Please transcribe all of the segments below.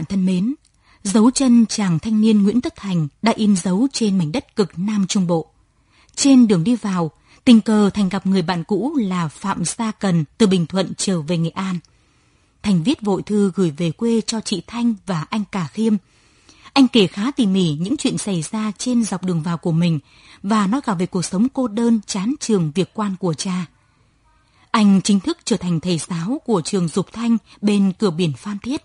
bạn thân mến, dấu chân chàng thanh niên Nguyễn Tất Thành đã in dấu trên mảnh đất cực Nam Trung Bộ. Trên đường đi vào, tình cờ Thành gặp người bạn cũ là Phạm sa Cần từ Bình Thuận trở về Nghệ An. Thành viết vội thư gửi về quê cho chị Thanh và anh Cả Khiêm. Anh kể khá tỉ mỉ những chuyện xảy ra trên dọc đường vào của mình và nói cả về cuộc sống cô đơn chán trường việc quan của cha. Anh chính thức trở thành thầy giáo của trường Dục Thanh bên cửa biển Phan Thiết.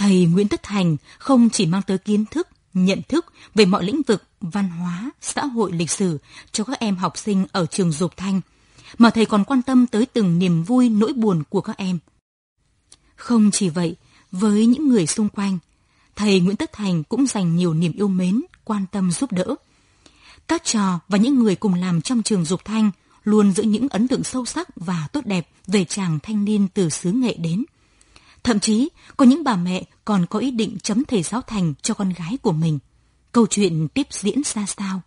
Thầy Nguyễn Tất Thành không chỉ mang tới kiến thức, nhận thức về mọi lĩnh vực văn hóa, xã hội lịch sử cho các em học sinh ở trường Dục Thanh, mà thầy còn quan tâm tới từng niềm vui nỗi buồn của các em. Không chỉ vậy, với những người xung quanh, thầy Nguyễn Tất Thành cũng dành nhiều niềm yêu mến, quan tâm giúp đỡ. Các trò và những người cùng làm trong trường Dục Thanh luôn giữ những ấn tượng sâu sắc và tốt đẹp về chàng thanh niên từ xứ nghệ đến. Thậm chí, có những bà mẹ còn có ý định chấm thầy giáo thành cho con gái của mình. Câu chuyện tiếp diễn ra sao?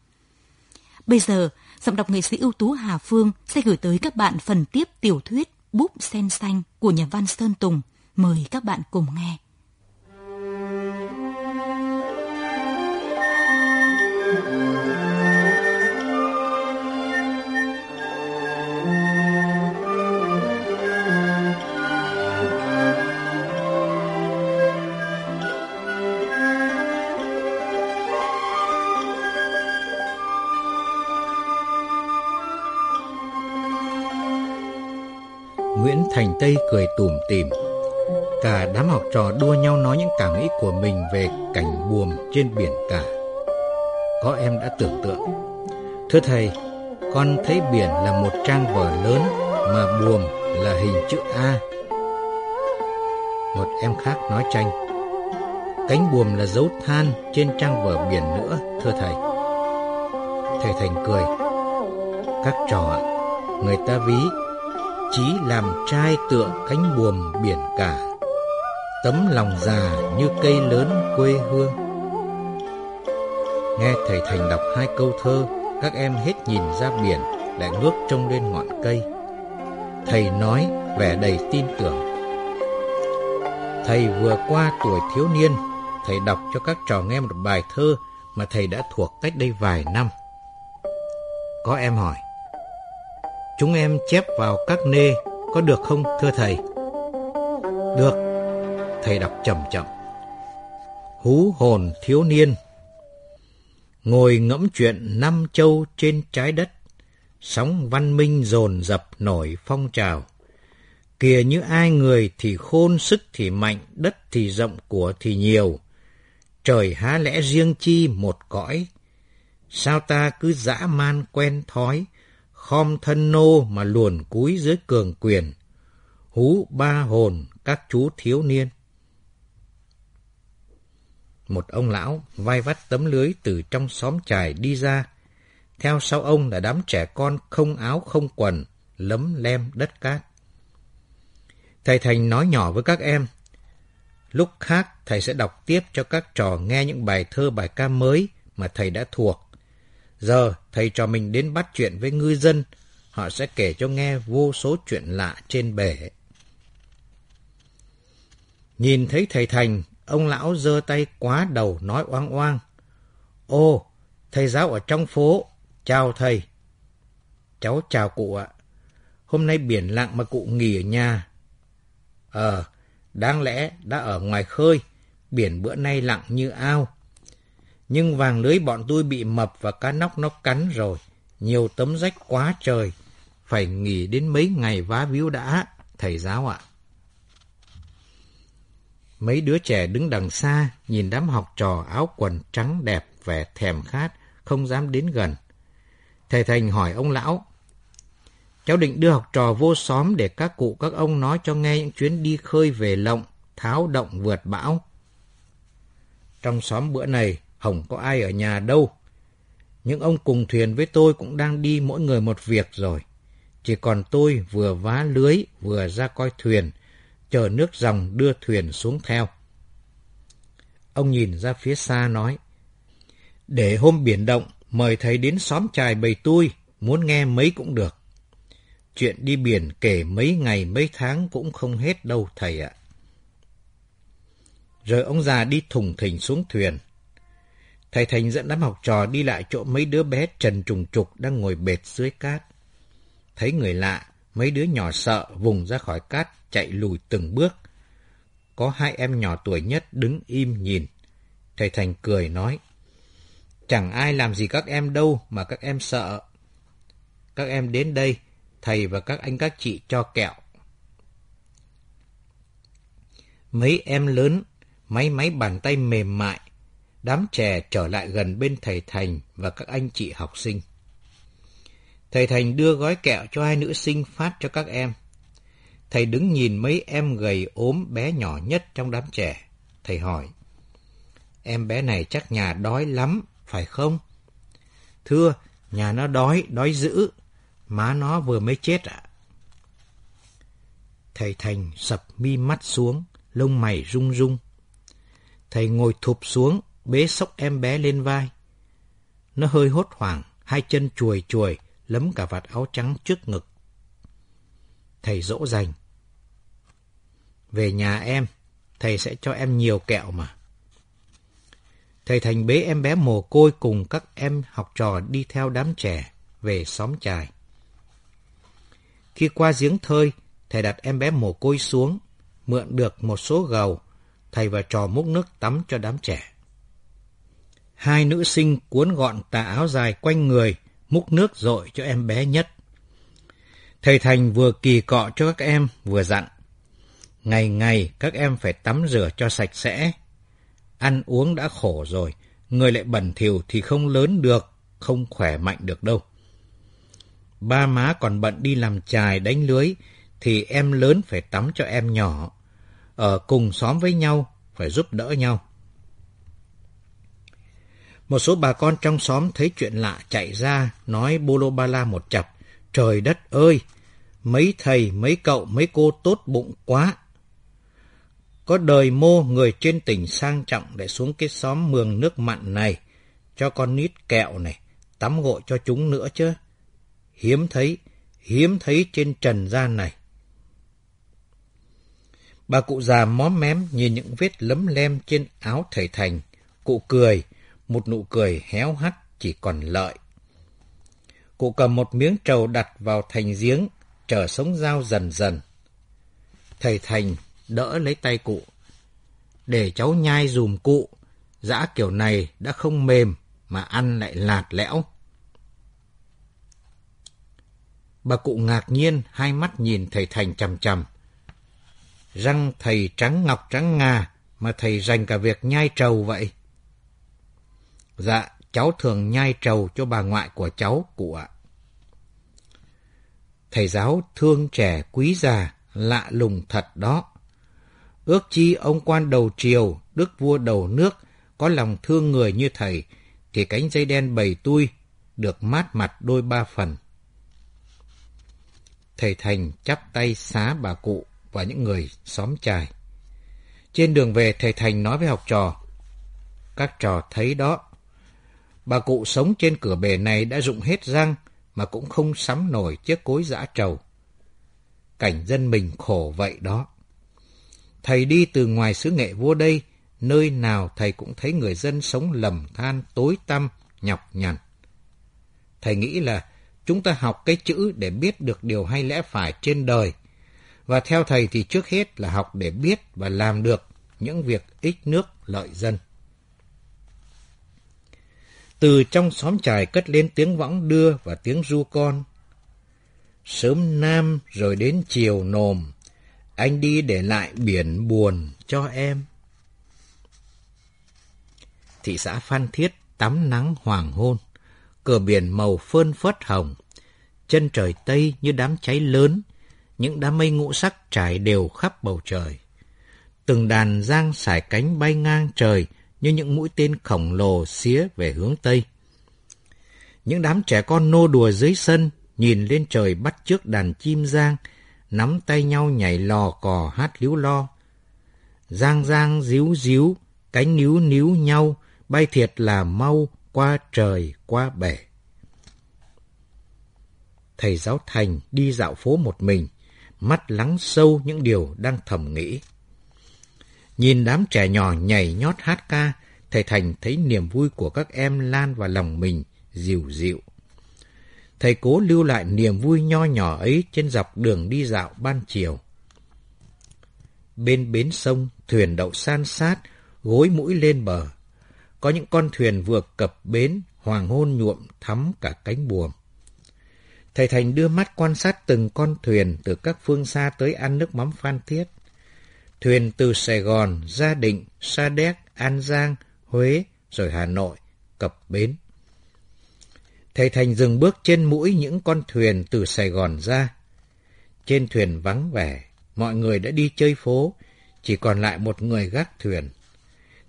Bây giờ, giọng đọc nghệ sĩ ưu tú Hà Phương sẽ gửi tới các bạn phần tiếp tiểu thuyết Búp Sen Xanh của nhà văn Sơn Tùng. Mời các bạn cùng nghe. Thành Tây cười tủm tỉm. Cả đám học trò đua nhau nói những cảm nghĩ của mình về cảnh buồm trên biển cả. Có em đã tưởng tượng. Thưa thầy, con thấy biển là một trang vở lớn mà buồm là hình chữ A. Một em khác nói tranh. Cánh buồm là dấu than trên trang vở biển nữa, thưa thầy. Thầy Thành cười. Các trò, người ta ví chí làm trai tựa cánh buồm biển cả. Tấm lòng già như cây lớn quê hương. Nghe thầy thành đọc hai câu thơ, các em hết nhìn ra biển, lại ngước trông lên ngọn cây. Thầy nói, vẻ đầy tin tưởng. Thầy vừa qua tuổi thiếu niên, thầy đọc cho các trò nghe một bài thơ mà thầy đã thuộc cách đây vài năm. Có em hỏi Chúng em chép vào các nê có được không thưa thầy? Được. Thầy đọc chậm chậm. Hú hồn thiếu niên. Ngồi ngẫm chuyện năm châu trên trái đất. Sóng văn minh dồn dập nổi phong trào. Kìa như ai người thì khôn sức thì mạnh, đất thì rộng của thì nhiều. Trời há lẽ riêng chi một cõi. Sao ta cứ dã man quen thói, khom thân nô mà luồn cúi dưới cường quyền, hú ba hồn các chú thiếu niên. Một ông lão vai vắt tấm lưới từ trong xóm trài đi ra, theo sau ông là đám trẻ con không áo không quần, lấm lem đất cát. Thầy Thành nói nhỏ với các em, lúc khác thầy sẽ đọc tiếp cho các trò nghe những bài thơ bài ca mới mà thầy đã thuộc Giờ thầy trò mình đến bắt chuyện với ngư dân, họ sẽ kể cho nghe vô số chuyện lạ trên bể. Nhìn thấy thầy Thành, ông lão giơ tay quá đầu nói oang oang. Ô, thầy giáo ở trong phố, chào thầy. Cháu chào cụ ạ. Hôm nay biển lặng mà cụ nghỉ ở nhà. Ờ, đáng lẽ đã ở ngoài khơi, biển bữa nay lặng như ao. Nhưng vàng lưới bọn tôi bị mập và cá nóc nó cắn rồi. Nhiều tấm rách quá trời. Phải nghỉ đến mấy ngày vá víu đã, thầy giáo ạ. Mấy đứa trẻ đứng đằng xa, nhìn đám học trò áo quần trắng đẹp vẻ thèm khát, không dám đến gần. Thầy Thành hỏi ông lão, cháu định đưa học trò vô xóm để các cụ các ông nói cho nghe những chuyến đi khơi về lộng, tháo động vượt bão. Trong xóm bữa này, Hồng có ai ở nhà đâu. Những ông cùng thuyền với tôi cũng đang đi mỗi người một việc rồi. Chỉ còn tôi vừa vá lưới, vừa ra coi thuyền, chờ nước dòng đưa thuyền xuống theo. Ông nhìn ra phía xa nói, để hôm biển động, mời thầy đến xóm trài bầy tôi, muốn nghe mấy cũng được. Chuyện đi biển kể mấy ngày mấy tháng cũng không hết đâu thầy ạ. Rồi ông già đi thùng thình xuống thuyền. Thầy Thành dẫn đám học trò đi lại chỗ mấy đứa bé trần trùng trục đang ngồi bệt dưới cát. Thấy người lạ, mấy đứa nhỏ sợ vùng ra khỏi cát chạy lùi từng bước. Có hai em nhỏ tuổi nhất đứng im nhìn. Thầy Thành cười nói, chẳng ai làm gì các em đâu mà các em sợ. Các em đến đây, thầy và các anh các chị cho kẹo. Mấy em lớn, máy máy bàn tay mềm mại, đám trẻ trở lại gần bên thầy Thành và các anh chị học sinh. Thầy Thành đưa gói kẹo cho hai nữ sinh phát cho các em. Thầy đứng nhìn mấy em gầy ốm bé nhỏ nhất trong đám trẻ. Thầy hỏi, em bé này chắc nhà đói lắm, phải không? Thưa, nhà nó đói, đói dữ. Má nó vừa mới chết ạ. Thầy Thành sập mi mắt xuống, lông mày rung rung. Thầy ngồi thụp xuống, bế sốc em bé lên vai. Nó hơi hốt hoảng, hai chân chuồi chuồi, lấm cả vạt áo trắng trước ngực. Thầy dỗ dành. Về nhà em, thầy sẽ cho em nhiều kẹo mà. Thầy Thành bế em bé mồ côi cùng các em học trò đi theo đám trẻ về xóm trài. Khi qua giếng thơi, thầy đặt em bé mồ côi xuống, mượn được một số gầu, thầy và trò múc nước tắm cho đám trẻ. Hai nữ sinh cuốn gọn tà áo dài quanh người, múc nước dội cho em bé nhất. Thầy Thành vừa kỳ cọ cho các em, vừa dặn. Ngày ngày các em phải tắm rửa cho sạch sẽ. Ăn uống đã khổ rồi, người lại bẩn thỉu thì không lớn được, không khỏe mạnh được đâu. Ba má còn bận đi làm chài đánh lưới, thì em lớn phải tắm cho em nhỏ. Ở cùng xóm với nhau, phải giúp đỡ nhau. Một số bà con trong xóm thấy chuyện lạ chạy ra, nói bô ba la một chập. Trời đất ơi! Mấy thầy, mấy cậu, mấy cô tốt bụng quá! Có đời mô người trên tỉnh sang trọng để xuống cái xóm mường nước mặn này, cho con nít kẹo này, tắm gội cho chúng nữa chứ. Hiếm thấy, hiếm thấy trên trần gian này. Bà cụ già móm mém nhìn những vết lấm lem trên áo thầy Thành. Cụ cười, một nụ cười héo hắt chỉ còn lợi. Cụ cầm một miếng trầu đặt vào thành giếng, chờ sống dao dần dần. Thầy Thành đỡ lấy tay cụ. Để cháu nhai dùm cụ, dã kiểu này đã không mềm mà ăn lại lạt lẽo. Bà cụ ngạc nhiên, hai mắt nhìn thầy Thành chằm chằm. Răng thầy trắng ngọc trắng ngà, mà thầy dành cả việc nhai trầu vậy. Dạ, cháu thường nhai trầu cho bà ngoại của cháu, cụ ạ. Thầy giáo thương trẻ quý già, lạ lùng thật đó. Ước chi ông quan đầu triều, đức vua đầu nước, có lòng thương người như thầy, thì cánh dây đen bầy tui được mát mặt đôi ba phần. Thầy Thành chắp tay xá bà cụ và những người xóm trài. Trên đường về, thầy Thành nói với học trò, các trò thấy đó, bà cụ sống trên cửa bể này đã rụng hết răng mà cũng không sắm nổi chiếc cối giã trầu. Cảnh dân mình khổ vậy đó. Thầy đi từ ngoài xứ nghệ vua đây, nơi nào thầy cũng thấy người dân sống lầm than, tối tăm, nhọc nhằn. Thầy nghĩ là chúng ta học cái chữ để biết được điều hay lẽ phải trên đời. Và theo thầy thì trước hết là học để biết và làm được những việc ích nước lợi dân. Từ trong xóm trài cất lên tiếng võng đưa và tiếng ru con. Sớm nam rồi đến chiều nồm, anh đi để lại biển buồn cho em. Thị xã Phan Thiết tắm nắng hoàng hôn, cửa biển màu phơn phớt hồng, chân trời tây như đám cháy lớn, những đám mây ngũ sắc trải đều khắp bầu trời. Từng đàn giang sải cánh bay ngang trời như những mũi tên khổng lồ xía về hướng tây. Những đám trẻ con nô đùa dưới sân, nhìn lên trời bắt trước đàn chim giang, nắm tay nhau nhảy lò cò hát líu lo. Giang giang díu díu, cánh níu níu nhau, bay thiệt là mau qua trời qua bể. Thầy giáo Thành đi dạo phố một mình, mắt lắng sâu những điều đang thầm nghĩ. Nhìn đám trẻ nhỏ nhảy nhót hát ca, thầy Thành thấy niềm vui của các em lan vào lòng mình, dịu dịu. Thầy cố lưu lại niềm vui nho nhỏ ấy trên dọc đường đi dạo ban chiều. Bên bến sông, thuyền đậu san sát, gối mũi lên bờ. Có những con thuyền vừa cập bến, hoàng hôn nhuộm thắm cả cánh buồm. Thầy Thành đưa mắt quan sát từng con thuyền từ các phương xa tới ăn nước mắm Phan Thiết. Thuyền từ Sài Gòn, Gia Định, Sa Đéc, An Giang, Huế, rồi Hà Nội, cập bến. Thầy Thành dừng bước trên mũi những con thuyền từ Sài Gòn ra. Trên thuyền vắng vẻ, mọi người đã đi chơi phố, chỉ còn lại một người gác thuyền.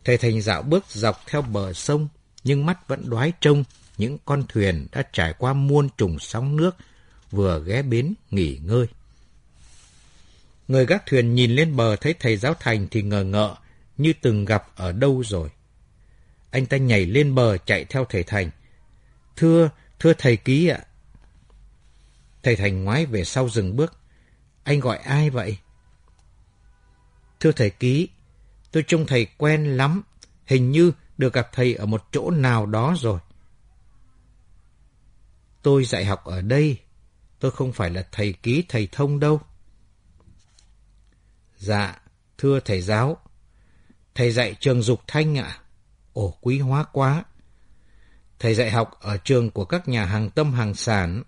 Thầy Thành dạo bước dọc theo bờ sông, nhưng mắt vẫn đoái trông những con thuyền đã trải qua muôn trùng sóng nước, vừa ghé bến nghỉ ngơi. Người gác thuyền nhìn lên bờ thấy thầy giáo Thành thì ngờ ngợ, như từng gặp ở đâu rồi. Anh ta nhảy lên bờ chạy theo thầy Thành. Thưa, thưa thầy ký ạ. Thầy Thành ngoái về sau dừng bước. Anh gọi ai vậy? Thưa thầy ký, tôi trông thầy quen lắm, hình như được gặp thầy ở một chỗ nào đó rồi. Tôi dạy học ở đây, tôi không phải là thầy ký thầy thông đâu. Dạ, thưa thầy giáo, thầy dạy trường Dục Thanh ạ. Ồ, quý hóa quá. Thầy dạy học ở trường của các nhà hàng tâm hàng sản.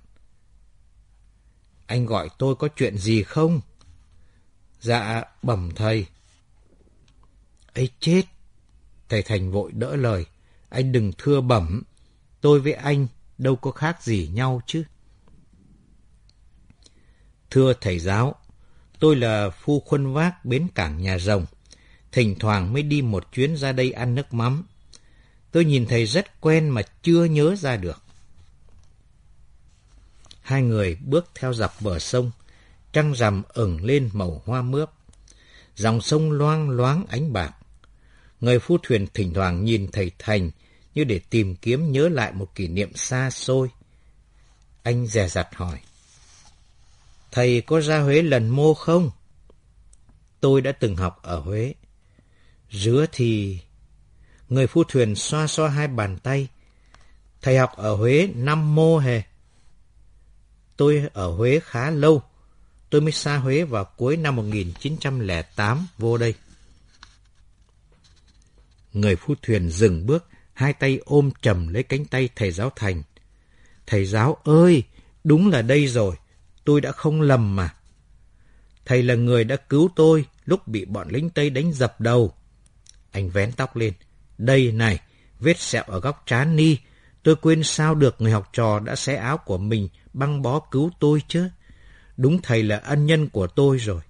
Anh gọi tôi có chuyện gì không? Dạ, bẩm thầy. ấy chết! Thầy Thành vội đỡ lời. Anh đừng thưa bẩm. Tôi với anh đâu có khác gì nhau chứ. Thưa thầy giáo, tôi là phu khuân vác bến cảng nhà rồng. Thỉnh thoảng mới đi một chuyến ra đây ăn nước mắm. Tôi nhìn thầy rất quen mà chưa nhớ ra được. Hai người bước theo dọc bờ sông, trăng rằm ửng lên màu hoa mướp. Dòng sông loang loáng ánh bạc. Người phu thuyền thỉnh thoảng nhìn thầy Thành như để tìm kiếm nhớ lại một kỷ niệm xa xôi. Anh dè dặt hỏi. Thầy có ra Huế lần mô không? Tôi đã từng học ở Huế. Rứa thì... Người phu thuyền xoa xoa hai bàn tay. Thầy học ở Huế năm mô hề. Tôi ở Huế khá lâu. Tôi mới xa Huế vào cuối năm 1908 vô đây. Người phu thuyền dừng bước, hai tay ôm chầm lấy cánh tay thầy giáo Thành. Thầy giáo ơi, đúng là đây rồi, tôi đã không lầm mà. Thầy là người đã cứu tôi lúc bị bọn lính Tây đánh dập đầu. Anh vén tóc lên. Đây này, vết sẹo ở góc trán ni. Tôi quên sao được người học trò đã xé áo của mình băng bó cứu tôi chứ. Đúng thầy là ân nhân của tôi rồi.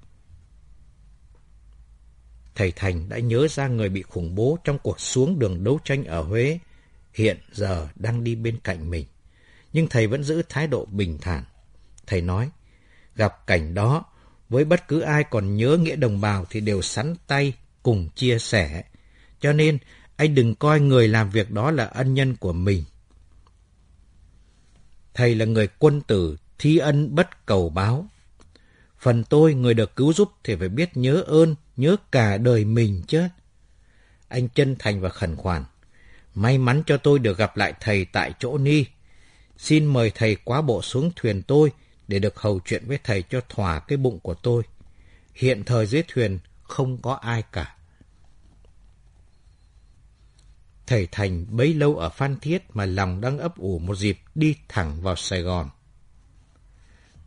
Thầy Thành đã nhớ ra người bị khủng bố trong cuộc xuống đường đấu tranh ở Huế, hiện giờ đang đi bên cạnh mình. Nhưng thầy vẫn giữ thái độ bình thản. Thầy nói, gặp cảnh đó, với bất cứ ai còn nhớ nghĩa đồng bào thì đều sắn tay cùng chia sẻ. Cho nên, anh đừng coi người làm việc đó là ân nhân của mình. Thầy là người quân tử, thi ân bất cầu báo. Phần tôi, người được cứu giúp thì phải biết nhớ ơn, nhớ cả đời mình chứ. Anh chân thành và khẩn khoản. May mắn cho tôi được gặp lại thầy tại chỗ ni. Xin mời thầy quá bộ xuống thuyền tôi để được hầu chuyện với thầy cho thỏa cái bụng của tôi. Hiện thời dưới thuyền không có ai cả. Thầy Thành bấy lâu ở Phan Thiết mà lòng đang ấp ủ một dịp đi thẳng vào Sài Gòn.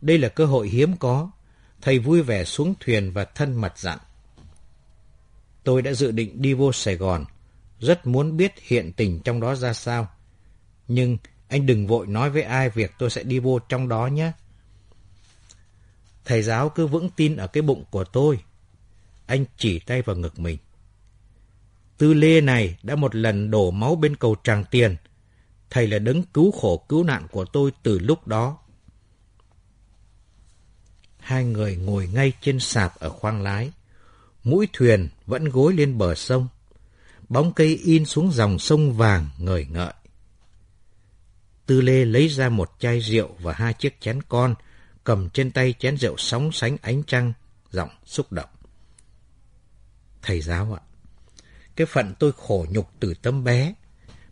Đây là cơ hội hiếm có. Thầy vui vẻ xuống thuyền và thân mật dặn. Tôi đã dự định đi vô Sài Gòn, rất muốn biết hiện tình trong đó ra sao. Nhưng anh đừng vội nói với ai việc tôi sẽ đi vô trong đó nhé. Thầy giáo cứ vững tin ở cái bụng của tôi. Anh chỉ tay vào ngực mình. Tư Lê này đã một lần đổ máu bên cầu Tràng Tiền. Thầy là đấng cứu khổ cứu nạn của tôi từ lúc đó. Hai người ngồi ngay trên sạp ở khoang lái. Mũi thuyền vẫn gối lên bờ sông. Bóng cây in xuống dòng sông vàng ngời ngợi. Tư Lê lấy ra một chai rượu và hai chiếc chén con, cầm trên tay chén rượu sóng sánh ánh trăng, giọng xúc động. Thầy giáo ạ, cái phận tôi khổ nhục từ tấm bé.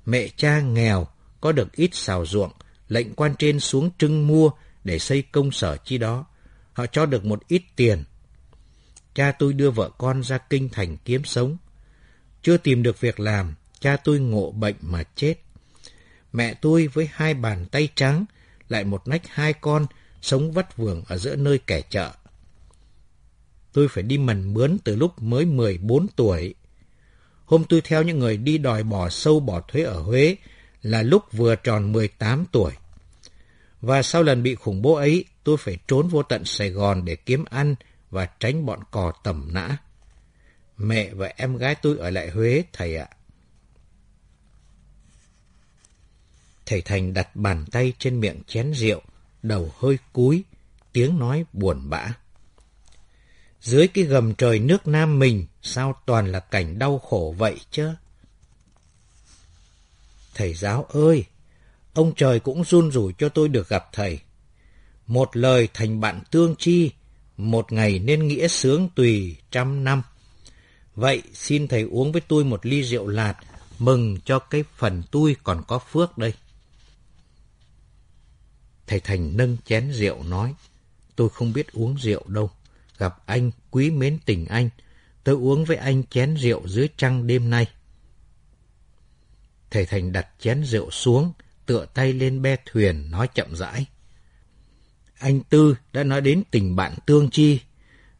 Mẹ cha nghèo, có được ít xào ruộng, lệnh quan trên xuống trưng mua để xây công sở chi đó. Họ cho được một ít tiền. Cha tôi đưa vợ con ra kinh thành kiếm sống. Chưa tìm được việc làm, cha tôi ngộ bệnh mà chết. Mẹ tôi với hai bàn tay trắng, lại một nách hai con, sống vắt vưởng ở giữa nơi kẻ chợ. Tôi phải đi mần mướn từ lúc mới 14 tuổi. Hôm tôi theo những người đi đòi bỏ sâu bỏ thuế ở Huế là lúc vừa tròn 18 tuổi. Và sau lần bị khủng bố ấy, tôi phải trốn vô tận Sài Gòn để kiếm ăn và tránh bọn cò tầm nã. Mẹ và em gái tôi ở lại Huế, thầy ạ. Thầy Thành đặt bàn tay trên miệng chén rượu, đầu hơi cúi, tiếng nói buồn bã. Dưới cái gầm trời nước Nam mình, sao toàn là cảnh đau khổ vậy chứ? Thầy giáo ơi, ông trời cũng run rủi cho tôi được gặp thầy. Một lời thành bạn tương chi, một ngày nên nghĩa sướng tùy trăm năm. Vậy xin thầy uống với tôi một ly rượu lạt, mừng cho cái phần tôi còn có phước đây. Thầy Thành nâng chén rượu nói, tôi không biết uống rượu đâu. Gặp anh, quý mến tình anh, tôi uống với anh chén rượu dưới trăng đêm nay. Thầy Thành đặt chén rượu xuống, tựa tay lên be thuyền, nói chậm rãi. Anh Tư đã nói đến tình bạn tương chi.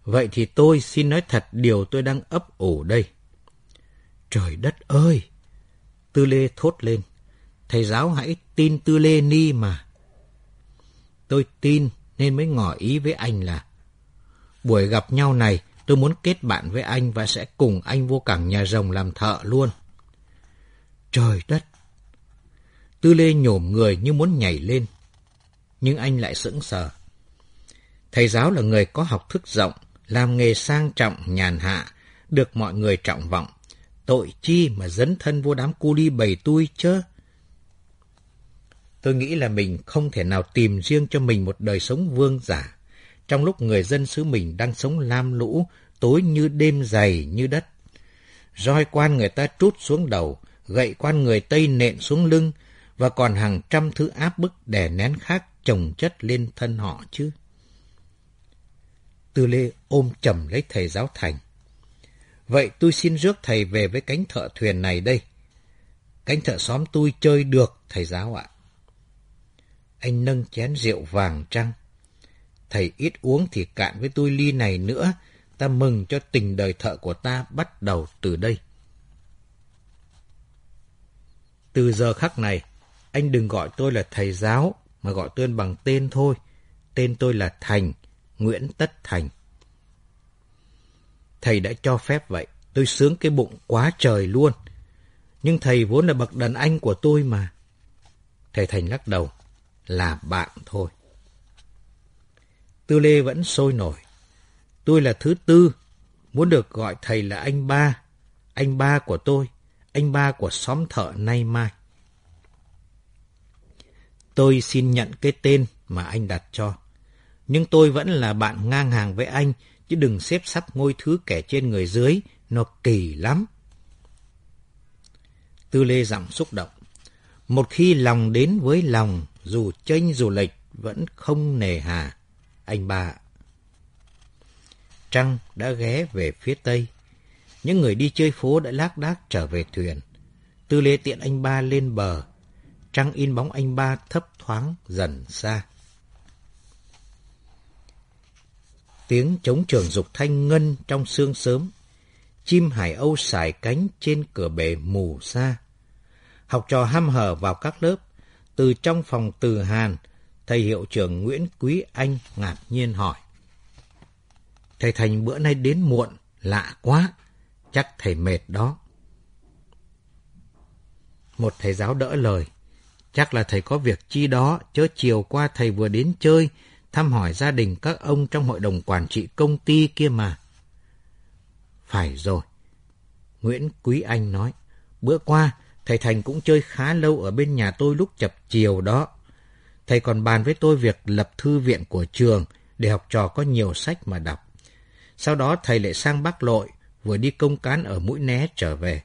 Vậy thì tôi xin nói thật điều tôi đang ấp ủ đây. Trời đất ơi! Tư Lê thốt lên. Thầy giáo hãy tin Tư Lê Ni mà. Tôi tin nên mới ngỏ ý với anh là buổi gặp nhau này tôi muốn kết bạn với anh và sẽ cùng anh vô cảng nhà rồng làm thợ luôn. Trời đất! Tư Lê nhổm người như muốn nhảy lên. Nhưng anh lại sững sờ. Thầy giáo là người có học thức rộng, làm nghề sang trọng, nhàn hạ, được mọi người trọng vọng. Tội chi mà dấn thân vô đám cu ly bầy tui chớ. Tôi nghĩ là mình không thể nào tìm riêng cho mình một đời sống vương giả, trong lúc người dân xứ mình đang sống lam lũ, tối như đêm dày như đất. Roi quan người ta trút xuống đầu, gậy quan người Tây nện xuống lưng, và còn hàng trăm thứ áp bức đè nén khác chồng chất lên thân họ chứ. Tư Lê ôm chầm lấy thầy giáo thành. Vậy tôi xin rước thầy về với cánh thợ thuyền này đây. Cánh thợ xóm tôi chơi được, thầy giáo ạ. Anh nâng chén rượu vàng trăng. Thầy ít uống thì cạn với tôi ly này nữa. Ta mừng cho tình đời thợ của ta bắt đầu từ đây. Từ giờ khắc này, anh đừng gọi tôi là thầy giáo, mà gọi tôi bằng tên thôi. Tên tôi là Thành, Nguyễn Tất Thành. Thầy đã cho phép vậy, tôi sướng cái bụng quá trời luôn. Nhưng thầy vốn là bậc đàn anh của tôi mà. Thầy Thành lắc đầu là bạn thôi. Tư Lê vẫn sôi nổi. Tôi là thứ tư, muốn được gọi thầy là anh ba, anh ba của tôi, anh ba của xóm thợ nay mai. Tôi xin nhận cái tên mà anh đặt cho. Nhưng tôi vẫn là bạn ngang hàng với anh, chứ đừng xếp sắp ngôi thứ kẻ trên người dưới, nó kỳ lắm. Tư Lê giọng xúc động. Một khi lòng đến với lòng, dù chênh dù lệch vẫn không nề hà. Anh ba Trăng đã ghé về phía tây. Những người đi chơi phố đã lác đác trở về thuyền. Tư lê tiện anh ba lên bờ. Trăng in bóng anh ba thấp thoáng dần xa. Tiếng trống trường dục thanh ngân trong sương sớm. Chim hải âu sải cánh trên cửa bể mù xa. Học trò ham hở vào các lớp. Từ trong phòng từ Hàn, thầy hiệu trưởng Nguyễn Quý Anh ngạc nhiên hỏi. Thầy Thành bữa nay đến muộn, lạ quá, chắc thầy mệt đó. Một thầy giáo đỡ lời, chắc là thầy có việc chi đó, chớ chiều qua thầy vừa đến chơi, thăm hỏi gia đình các ông trong hội đồng quản trị công ty kia mà. Phải rồi. Nguyễn Quý Anh nói, bữa qua thầy Thành cũng chơi khá lâu ở bên nhà tôi lúc chập chiều đó. Thầy còn bàn với tôi việc lập thư viện của trường để học trò có nhiều sách mà đọc. Sau đó thầy lại sang Bắc Lội, vừa đi công cán ở Mũi Né trở về.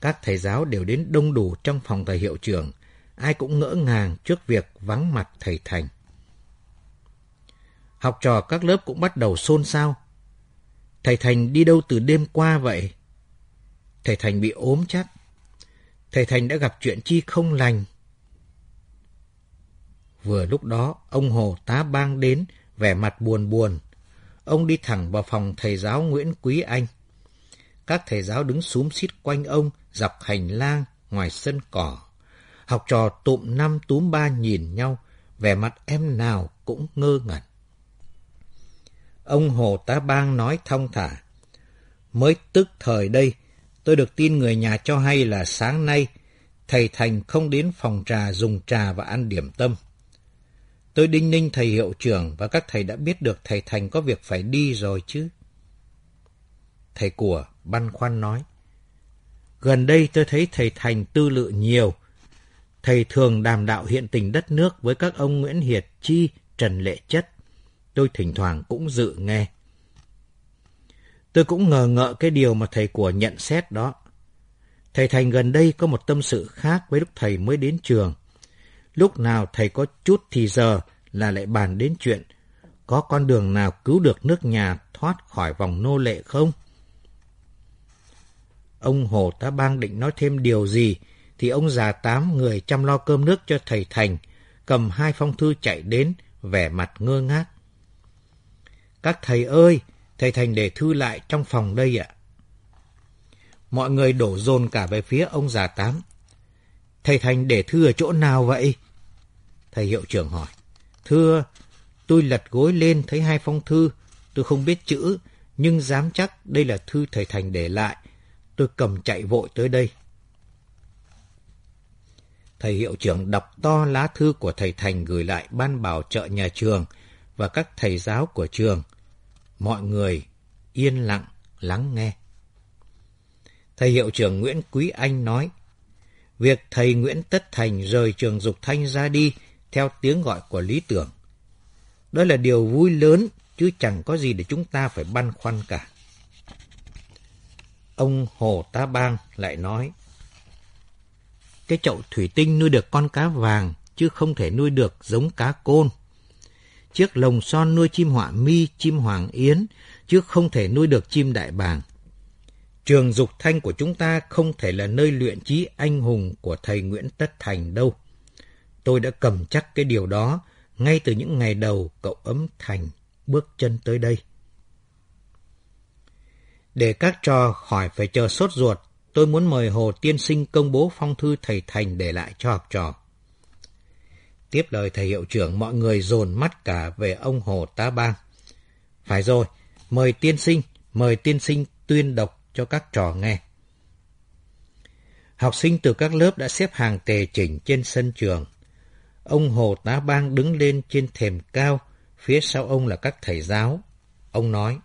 Các thầy giáo đều đến đông đủ trong phòng thầy hiệu trưởng, ai cũng ngỡ ngàng trước việc vắng mặt thầy Thành. Học trò các lớp cũng bắt đầu xôn xao. Thầy Thành đi đâu từ đêm qua vậy? Thầy Thành bị ốm chắc. Thầy Thành đã gặp chuyện chi không lành. Vừa lúc đó, ông Hồ tá bang đến, vẻ mặt buồn buồn. Ông đi thẳng vào phòng thầy giáo Nguyễn Quý Anh. Các thầy giáo đứng xúm xít quanh ông, dọc hành lang, ngoài sân cỏ. Học trò tụm năm túm ba nhìn nhau, vẻ mặt em nào cũng ngơ ngẩn. Ông Hồ Tá Bang nói thong thả. Mới tức thời đây, tôi được tin người nhà cho hay là sáng nay, thầy Thành không đến phòng trà dùng trà và ăn điểm tâm. Tôi đinh ninh thầy hiệu trưởng và các thầy đã biết được thầy Thành có việc phải đi rồi chứ. Thầy của băn khoăn nói. Gần đây tôi thấy thầy Thành tư lự nhiều. Thầy thường đàm đạo hiện tình đất nước với các ông Nguyễn Hiệt Chi, Trần Lệ Chất. Tôi thỉnh thoảng cũng dự nghe. Tôi cũng ngờ ngợ cái điều mà thầy của nhận xét đó. Thầy Thành gần đây có một tâm sự khác với lúc thầy mới đến trường. Lúc nào thầy có chút thì giờ là lại bàn đến chuyện có con đường nào cứu được nước nhà thoát khỏi vòng nô lệ không? Ông Hồ Tá Bang định nói thêm điều gì, thì ông già tám người chăm lo cơm nước cho thầy Thành, cầm hai phong thư chạy đến, vẻ mặt ngơ ngác. Các thầy ơi, thầy Thành để thư lại trong phòng đây ạ. Mọi người đổ dồn cả về phía ông già tám. Thầy Thành để thư ở chỗ nào vậy? Thầy hiệu trưởng hỏi. Thưa, tôi lật gối lên thấy hai phong thư. Tôi không biết chữ, nhưng dám chắc đây là thư thầy Thành để lại. Tôi cầm chạy vội tới đây. Thầy hiệu trưởng đọc to lá thư của thầy Thành gửi lại ban bảo trợ nhà trường và các thầy giáo của trường. Mọi người yên lặng lắng nghe. Thầy hiệu trưởng Nguyễn Quý Anh nói, việc thầy Nguyễn Tất Thành rời trường Dục Thanh ra đi theo tiếng gọi của lý tưởng. Đó là điều vui lớn, chứ chẳng có gì để chúng ta phải băn khoăn cả. Ông Hồ Tá Bang lại nói, cái chậu thủy tinh nuôi được con cá vàng, chứ không thể nuôi được giống cá côn. Chiếc lồng son nuôi chim họa mi, chim hoàng yến, chứ không thể nuôi được chim đại bàng. Trường dục thanh của chúng ta không thể là nơi luyện trí anh hùng của thầy Nguyễn Tất Thành đâu. Tôi đã cầm chắc cái điều đó ngay từ những ngày đầu cậu ấm thành bước chân tới đây. Để các trò khỏi phải chờ sốt ruột, tôi muốn mời Hồ Tiên Sinh công bố phong thư thầy Thành để lại cho học trò. Tiếp lời thầy hiệu trưởng, mọi người dồn mắt cả về ông Hồ Tá Bang. Phải rồi, mời tiên sinh, mời tiên sinh tuyên đọc cho các trò nghe. Học sinh từ các lớp đã xếp hàng tề chỉnh trên sân trường. Ông Hồ Tá Bang đứng lên trên thềm cao, phía sau ông là các thầy giáo. Ông nói,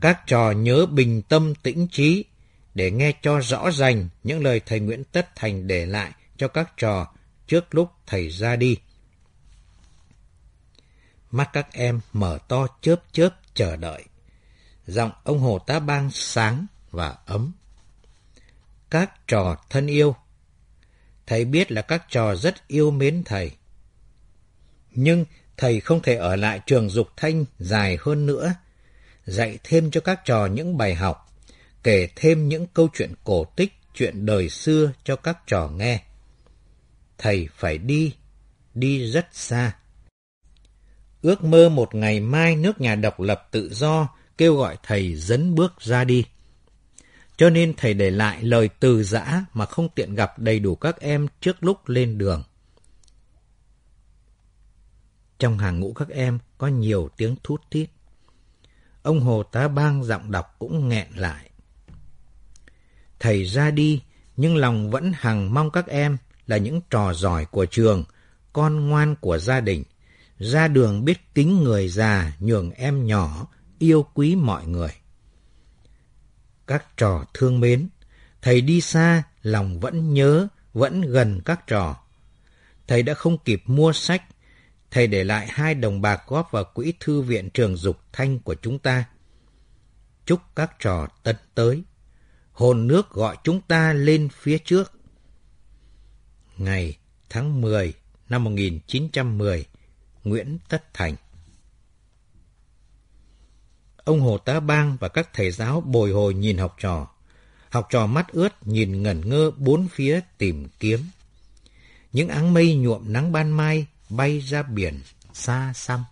Các trò nhớ bình tâm tĩnh trí để nghe cho rõ ràng những lời thầy Nguyễn Tất Thành để lại cho các trò trước lúc thầy ra đi. Mắt các em mở to chớp chớp chờ đợi. Giọng ông Hồ Tá Bang sáng và ấm. Các trò thân yêu, thầy biết là các trò rất yêu mến thầy. Nhưng thầy không thể ở lại trường dục thanh dài hơn nữa, dạy thêm cho các trò những bài học. kể thêm những câu chuyện cổ tích, chuyện đời xưa cho các trò nghe. Thầy phải đi, đi rất xa. Ước mơ một ngày mai nước nhà độc lập tự do kêu gọi thầy dấn bước ra đi. Cho nên thầy để lại lời từ giã mà không tiện gặp đầy đủ các em trước lúc lên đường. Trong hàng ngũ các em có nhiều tiếng thút thít. Ông Hồ Tá Bang giọng đọc cũng nghẹn lại. Thầy ra đi, nhưng lòng vẫn hằng mong các em là những trò giỏi của trường, con ngoan của gia đình, ra đường biết kính người già, nhường em nhỏ, yêu quý mọi người. Các trò thương mến, thầy đi xa, lòng vẫn nhớ, vẫn gần các trò. Thầy đã không kịp mua sách, thầy để lại hai đồng bạc góp vào quỹ thư viện trường dục thanh của chúng ta. Chúc các trò tân tới, hồn nước gọi chúng ta lên phía trước. Ngày tháng 10 năm 1910, Nguyễn Tất Thành Ông Hồ Tá Bang và các thầy giáo bồi hồi nhìn học trò. Học trò mắt ướt nhìn ngẩn ngơ bốn phía tìm kiếm. Những áng mây nhuộm nắng ban mai bay ra biển xa xăm.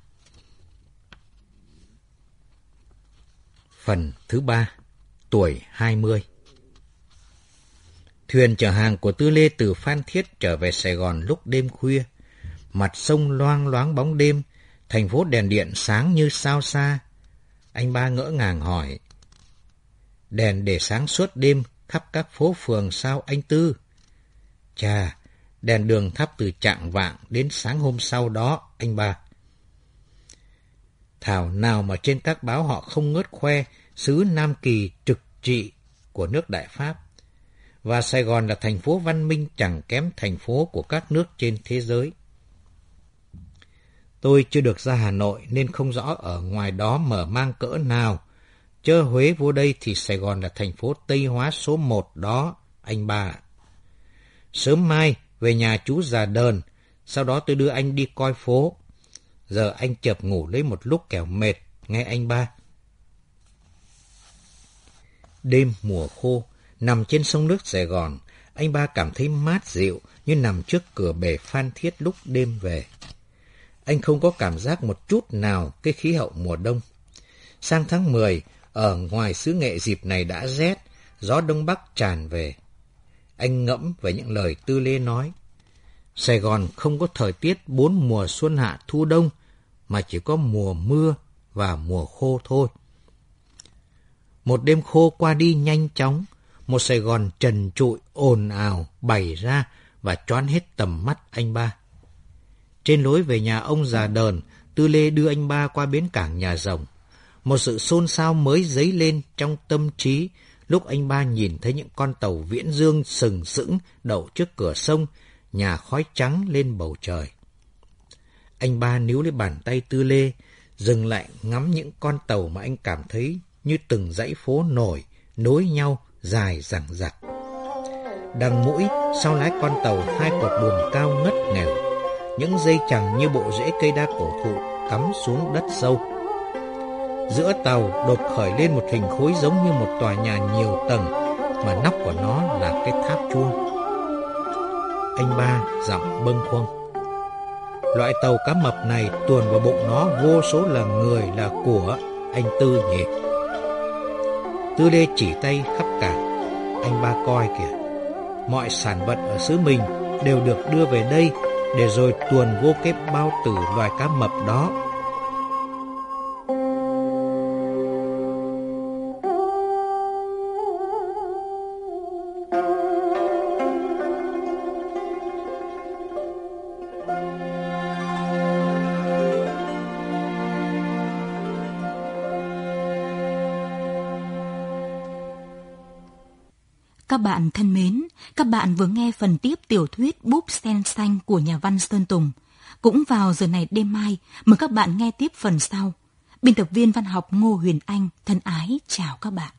Phần thứ ba, tuổi 20 Thuyền chở hàng của Tư Lê từ Phan Thiết trở về Sài Gòn lúc đêm khuya. Mặt sông loang loáng bóng đêm, thành phố đèn điện sáng như sao xa. Anh ba ngỡ ngàng hỏi. Đèn để sáng suốt đêm khắp các phố phường sao anh Tư? Chà, đèn đường thắp từ trạng vạng đến sáng hôm sau đó, anh ba. Thảo nào mà trên các báo họ không ngớt khoe sứ Nam Kỳ trực trị của nước Đại Pháp. Và Sài Gòn là thành phố văn minh chẳng kém thành phố của các nước trên thế giới. Tôi chưa được ra Hà Nội nên không rõ ở ngoài đó mở mang cỡ nào. Chơ Huế vô đây thì Sài Gòn là thành phố Tây Hóa số một đó, anh ba. Sớm mai về nhà chú già đờn, sau đó tôi đưa anh đi coi phố. Giờ anh chợp ngủ lấy một lúc kẻo mệt, nghe anh ba. Đêm mùa khô, nằm trên sông nước Sài Gòn, anh ba cảm thấy mát dịu như nằm trước cửa bể phan thiết lúc đêm về. Anh không có cảm giác một chút nào cái khí hậu mùa đông. Sang tháng 10, ở ngoài xứ nghệ dịp này đã rét, gió đông bắc tràn về. Anh ngẫm về những lời Tư Lê nói. Sài Gòn không có thời tiết bốn mùa xuân hạ thu đông, mà chỉ có mùa mưa và mùa khô thôi. Một đêm khô qua đi nhanh chóng, một Sài Gòn trần trụi, ồn ào, bày ra và choán hết tầm mắt anh ba. Trên lối về nhà ông già đờn, Tư Lê đưa anh ba qua bến cảng nhà rồng. Một sự xôn xao mới dấy lên trong tâm trí lúc anh ba nhìn thấy những con tàu viễn dương sừng sững đậu trước cửa sông, nhà khói trắng lên bầu trời. Anh ba níu lấy bàn tay Tư Lê, dừng lại ngắm những con tàu mà anh cảm thấy như từng dãy phố nổi, nối nhau, dài rằng rặc. Đằng mũi, sau lái con tàu hai cột buồm cao ngất nghèo, những dây chẳng như bộ rễ cây đa cổ thụ cắm xuống đất sâu. Giữa tàu đột khởi lên một hình khối giống như một tòa nhà nhiều tầng, mà nóc của nó là cái tháp chuông. Anh ba giọng bâng khuâng. Loại tàu cá mập này tuồn vào bụng nó vô số là người là của anh Tư nhỉ. Tư Lê chỉ tay khắp cả. Anh ba coi kìa. Mọi sản vật ở xứ mình đều được đưa về đây để rồi tuồn vô cái bao tử loài cá mập đó. Bạn thân mến, các bạn vừa nghe phần tiếp tiểu thuyết Búp Sen Xanh của nhà văn Sơn Tùng. Cũng vào giờ này đêm mai, mời các bạn nghe tiếp phần sau. Biên tập viên văn học Ngô Huyền Anh thân ái chào các bạn.